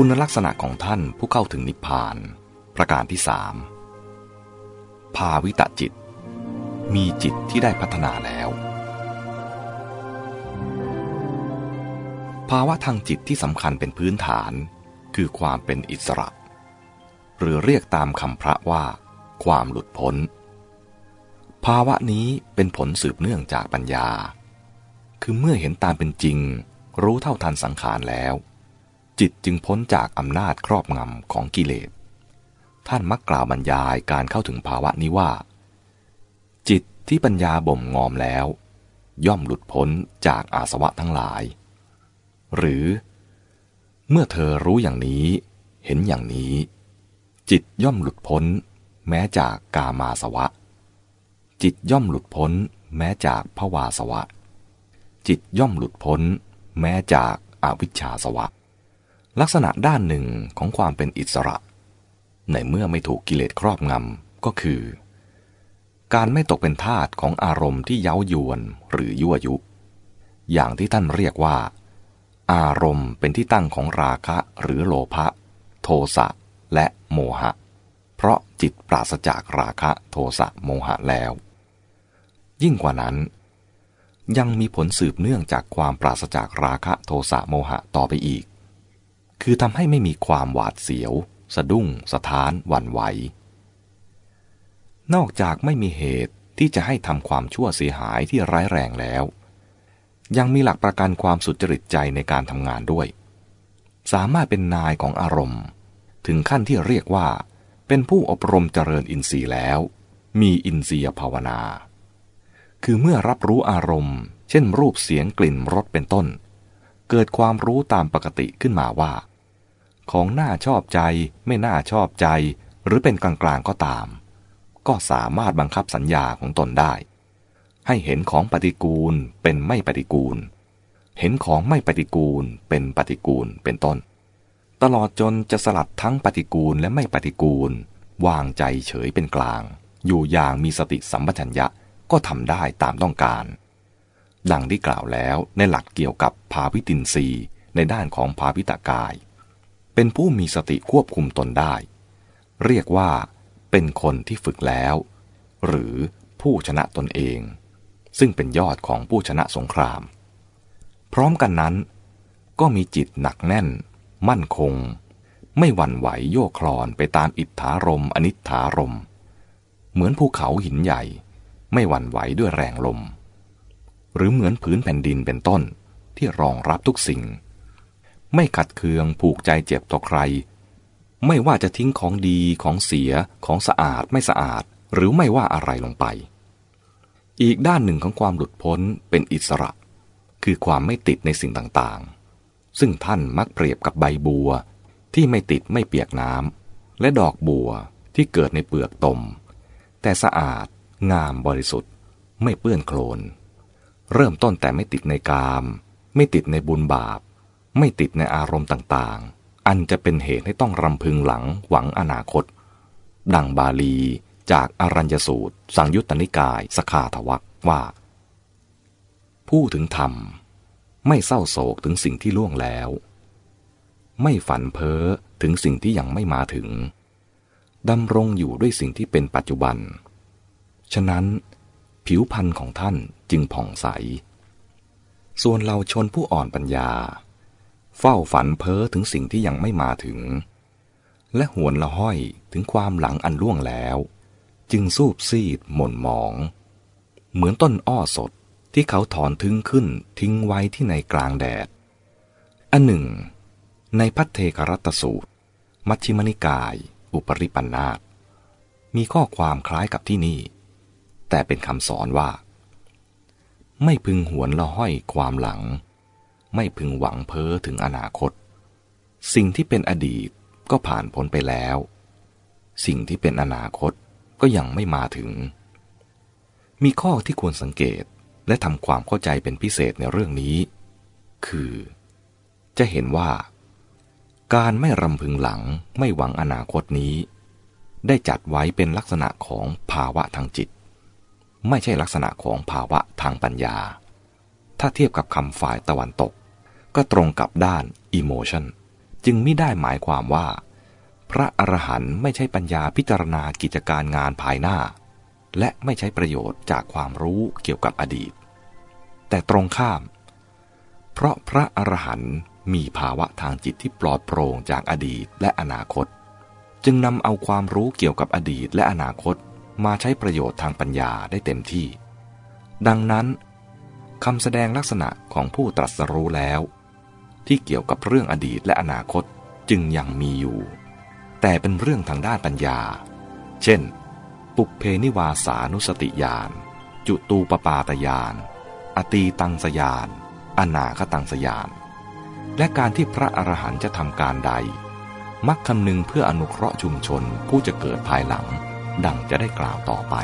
คุณลักษณะของท่านผู้เข้าถึงนิพพาน ประการที่สามภาวิตจิต มีจิตที่ได้พัฒนาแล้ว ภาวะทางจิตที่สำคัญเป็นพื้นฐาน คือความเป็นอิสระ หรือเรียกตามคำพระว่า ความหลุดพ้น ภาวะนี้เป็นผลสืบเนื่องจากปัญญา คือเมื่อเห็นตามเป็นจริง รู้เท่าทันสังขารแล้ว จิตจึงพ้นจากอำนาจครอบงำของกิเลส ท่านมักกล่าวบรรยายการเข้าถึงภาวะนี้ว่า จิตที่ปัญญาบ่มงอมแล้ว ย่อมหลุดพ้นจากอาสวะทั้งหลาย หรือ เมื่อเธอรู้อย่างนี้ เห็นอย่างนี้ จิตย่อมหลุดพ้น แม้จากกามาสวะ จิตย่อมหลุดพ้น แม้จากภวาสวะ จิตย่อมหลุดพ้น แม้จากอาวิชชาสวะ ลักษณะด้านหนึ่งของความเป็นอิสระ ในเมื่อไม่ถูกกิเลสครอบงำก็คือ การไม่ตกเป็นทาสของอารมณ์ที่เย้ายวนหรือยั่วยุ อย่างที่ท่านเรียกว่า อารมณ์เป็นที่ตั้งของราคะหรือโลภะโทสะและโมหะ เพราะจิตปราศจากราคะโทสะโมหะแล้ว ยิ่งกว่านั้น ยังมีผลสืบเนื่องจากความปราศจากราคะโทสะโมหะต่อไปอีก คือทำให้ไม่มีความหวาดเสียว สะดุ้ง สะท้านหวั่นไหว นอกจากไม่มีเหตุที่จะให้ทำความชั่วเสียหายที่ร้ายแรงแล้ว ยังมีหลักประกันความสุจริตใจในการทำงานด้วย สามารถเป็นนายของอารมณ์ ถึงขั้นที่เรียกว่า เป็นผู้อบรมเจริญอินทรีย์แล้ว มีอินทรียภาวนา คือเมื่อรับรู้อารมณ์ เช่น รูปเสียงกลิ่นรสเป็นต้น เกิดความรู้ตามปกติขึ้นมาว่า ของน่าชอบใจ ไม่น่าชอบใจ หรือเป็นกลางๆก็ตาม ก็สามารถบังคับสัญญาของตนได้ ให้เห็นของปฏิกูลเป็นไม่ปฏิกูล เห็นของไม่ปฏิกูลเป็นปฏิกูลเป็นต้น ตลอดจนจะสลัดทั้งปฏิกูลและไม่ปฏิกูล วางใจเฉยเป็นกลาง อยู่อย่างมีสติสัมปชัญญะก็ทำได้ตามต้องการ ดังที่กล่าวแล้วในหลักเกี่ยวกับภาวิตินรีในด้านของภาวิตากาย เป็นผู้มีสติควบคุมตนได้ เรียกว่า เป็นคนที่ฝึกแล้ว หรือผู้ชนะตนเอง ซึ่งเป็นยอดของผู้ชนะสงคราม พร้อมกันนั้น ก็มีจิตหนักแน่น มั่นคง ไม่หวั่นไหวโยกคลอนไปตามอิทธารมอนิธารม เหมือนภูเขาหินใหญ่ ไม่หวั่นไหวด้วยแรงลม หรือเหมือนผืนแผ่นดินเป็นต้นที่รองรับทุกสิ่ง ไม่ขัดเคืองผูกใจเจ็บต่อใคร ไม่ว่าจะทิ้งของดีของเสียของสะอาดไม่สะอาด หรือไม่ว่าอะไรลงไป อีกด้านหนึ่งของความหลุดพ้นเป็นอิสระ คือความไม่ติดในสิ่งต่างๆ ซึ่งท่านมักเปรียบกับใบบัว ที่ไม่ติดไม่เปียกน้ำและดอกบัวที่เกิดในเปลือกตม แต่สะอาด งามบริสุทธิ์ ไม่เปื้อนโคลนเริ่มต้นแต่ไม่ติดในกาม ไม่ติดในบุญบาป ไม่ติดในอารมณ์ต่างๆ อันจะเป็นเหตุให้ต้องรำพึงหลังหวังอนาคต ดังบาลีจากอรัญญสูตร สังยุตตนิกาย สขาทวักว่า ผู้ถึงธรรม ไม่เศร้าโศกถึงสิ่งที่ล่วงแล้ว ไม่ฝันเพ้อถึงสิ่งที่ยังไม่มาถึงดำรงอยู่ด้วยสิ่งที่เป็นปัจจุบัน ฉะนั้น ผิวพรรณของท่านจึงผ่องใส ส่วนเราชนผู้อ่อนปัญญา เฝ้าฝันเพ้อถึงสิ่งที่ยังไม่มาถึง และหวนละห้อยถึงความหลังอันล่วงแล้ว จึงสูบซีดหม่นหมอง เหมือนต้นอ้อสดที่เขาถอนทึงขึ้นทิ้งไว้ที่ในกลางแดด อันหนึ่ง ในพัทเทกรัตสูตร มัชฌิมนิกาย อุปริปันธาตมีข้อความคล้ายกับที่นี่ แต่เป็นคำสอนว่า ไม่พึงหวนละห้อยความหลัง ไม่พึงหวังเพ้อถึงอนาคต สิ่งที่เป็นอดีตก็ผ่านพ้นไปแล้ว สิ่งที่เป็นอนาคตก็ยังไม่มาถึง มีข้อที่ควรสังเกตและทำความเข้าใจเป็นพิเศษในเรื่องนี้ คือ จะเห็นว่า การไม่รำพึงหลังไม่หวังอนาคตนี้ ได้จัดไว้เป็นลักษณะของภาวะทางจิต ไม่ใช่ลักษณะของภาวะทางปัญญา ถ้าเทียบกับคำฝ่ายตะวันตก ก็ตรงกับด้าน emotion จึงไม่ได้หมายความว่า พระอรหันต์ไม่ใช่ปัญญาพิจารณากิจการงานภายหน้า และไม่ใช้ประโยชน์จากความรู้เกี่ยวกับอดีต แต่ตรงข้าม เพราะพระอรหันต์มีภาวะทางจิตที่ปลอดโปร่งจากอดีตและอนาคต จึงนำเอาความรู้เกี่ยวกับอดีตและอนาคตมาใช้ประโยชน์ทางปัญญาได้เต็มที่ ดังนั้นคำแสดงลักษณะของผู้ตรัสรู้แล้ว ที่เกี่ยวกับเรื่องอดีตและอนาคตจึงยังมีอยู่ แต่เป็นเรื่องทางด้านปัญญา เช่น ปุเพนิวาสานุสติญาณจุตูปปาตญาณอตีตังสยาน อนาคตังสยาน และการที่พระอรหันต์จะทำการใด มักคำนึงเพื่ออนุเคราะห์ชุมชนผู้จะเกิดภายหลัง ดังจะได้กล่าวต่อไป